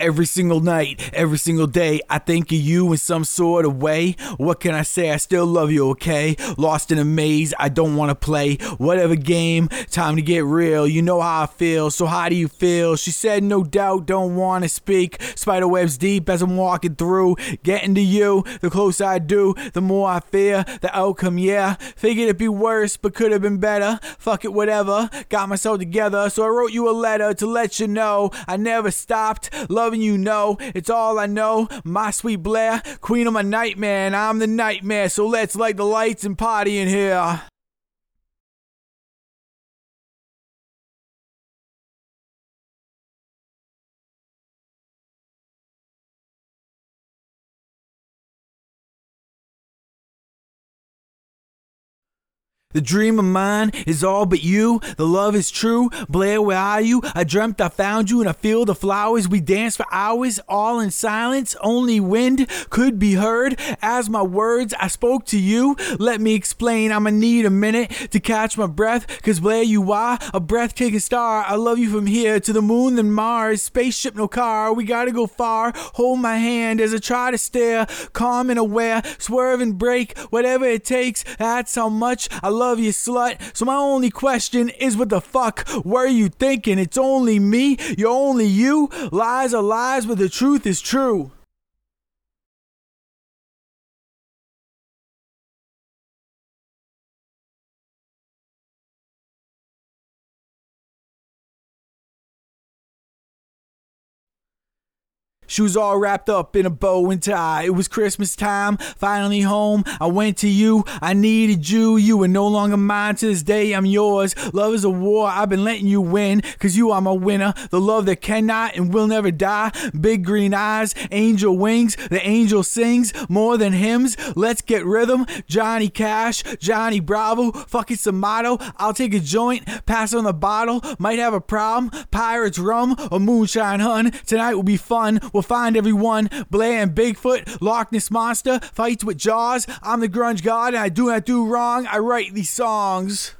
Every single night, every single day, I think of you in some sort of way. What can I say? I still love you, okay? Lost in a maze, I don't wanna play. Whatever game, time to get real. You know how I feel, so how do you feel? She said, No doubt, don't wanna speak. Spiderwebs deep as I'm walking through. Getting to you, the closer I do, the more I fear the outcome, yeah. Figured it'd be worse, but could have been better. Fuck it, whatever. Got myself together, so I wrote you a letter to let you know I never stopped. Love loving you know it's all I know. My sweet Blair, queen of my nightmare, and I'm the nightmare. So let's light the lights and party in here. The dream of mine is all but you. The love is true. Blair, where are you? I dreamt I found you in a field of flowers. We danced for hours, all in silence. Only wind could be heard. As my words I spoke to you, let me explain. I'ma need a minute to catch my breath. Cause Blair, you are a breathtaking star. I love you from here to the moon and Mars. Spaceship, no car. We gotta go far. Hold my hand as I try to stare. Calm and aware. Swerve and break. Whatever it takes. That's how much I love you, slut. So my only question is what the fuck were you thinking? It's only me, you're only you. Lies are lies, but the truth is true. She was all wrapped up in a bow and tie. It was Christmas time, finally home. I went to you, I needed you. You were no longer mine to this day, I'm yours. Love is a war, I've been letting you win, cause you are my winner. The love that cannot and will never die. Big green eyes, angel wings, the angel sings more than hymns. Let's get rhythm. Johnny Cash, Johnny Bravo, fucking Samato. I'll take a joint, pass on the bottle. Might have a problem. Pirates rum or moonshine hun. Tonight will be fun. We'll will find everyone. Blair and Bigfoot, Loch Ness Monster, fights with Jaws. I'm the grunge god and I do not do wrong. I write these songs.